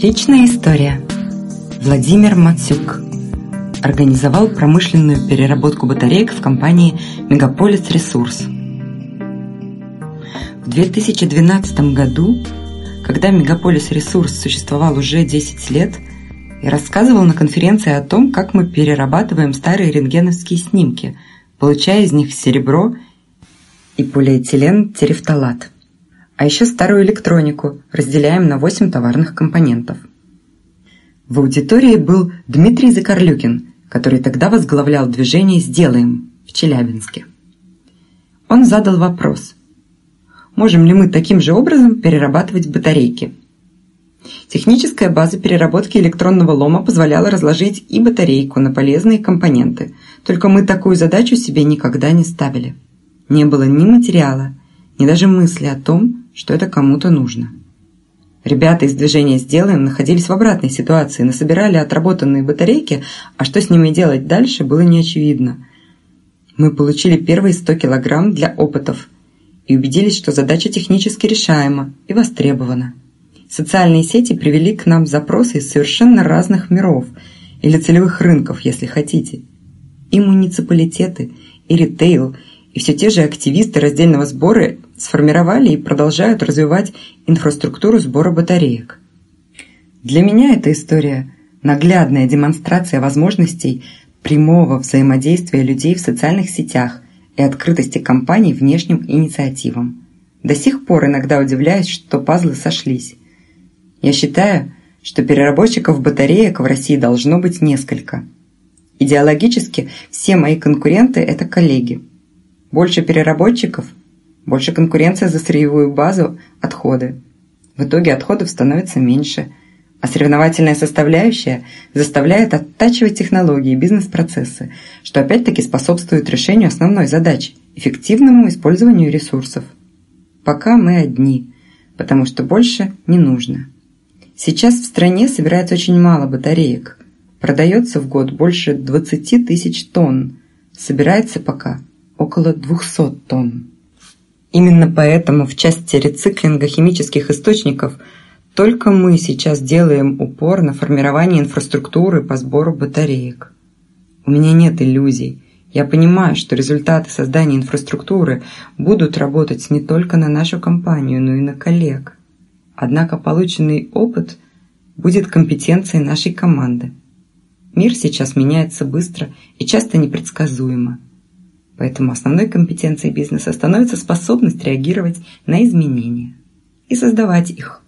Личная история. Владимир Мацюк организовал промышленную переработку батареек в компании «Мегаполис Ресурс». В 2012 году, когда «Мегаполис Ресурс» существовал уже 10 лет, я рассказывал на конференции о том, как мы перерабатываем старые рентгеновские снимки, получая из них серебро и полиэтилен терефталат. А еще старую электронику разделяем на 8 товарных компонентов. В аудитории был Дмитрий Закарлюкин, который тогда возглавлял движение «Сделаем» в Челябинске. Он задал вопрос, можем ли мы таким же образом перерабатывать батарейки. Техническая база переработки электронного лома позволяла разложить и батарейку на полезные компоненты, только мы такую задачу себе никогда не ставили. Не было ни материала, ни даже мысли о том, что это кому-то нужно. Ребята из движения «Сделаем» находились в обратной ситуации, насобирали отработанные батарейки, а что с ними делать дальше, было неочевидно. Мы получили первые 100 килограмм для опытов и убедились, что задача технически решаема и востребована. Социальные сети привели к нам запросы из совершенно разных миров или целевых рынков, если хотите. И муниципалитеты, и ритейл, и все те же активисты раздельного сбора сформировали и продолжают развивать инфраструктуру сбора батареек. Для меня эта история – наглядная демонстрация возможностей прямого взаимодействия людей в социальных сетях и открытости компаний внешним инициативам. До сих пор иногда удивляюсь, что пазлы сошлись. Я считаю, что переработчиков батареек в России должно быть несколько. Идеологически все мои конкуренты – это коллеги. Больше переработчиков – больше конкуренция за сырьевую базу – отходы. В итоге отходов становится меньше, а соревновательная составляющая заставляет оттачивать технологии и бизнес-процессы, что опять-таки способствует решению основной задачи – эффективному использованию ресурсов. Пока мы одни, потому что больше не нужно. Сейчас в стране собирается очень мало батареек. Продается в год больше 20 тысяч тонн. Собирается пока около 200 тонн. Именно поэтому в части рециклинга химических источников только мы сейчас делаем упор на формирование инфраструктуры по сбору батареек. У меня нет иллюзий. Я понимаю, что результаты создания инфраструктуры будут работать не только на нашу компанию, но и на коллег. Однако полученный опыт будет компетенцией нашей команды. Мир сейчас меняется быстро и часто непредсказуемо. Поэтому основной компетенцией бизнеса становится способность реагировать на изменения и создавать их.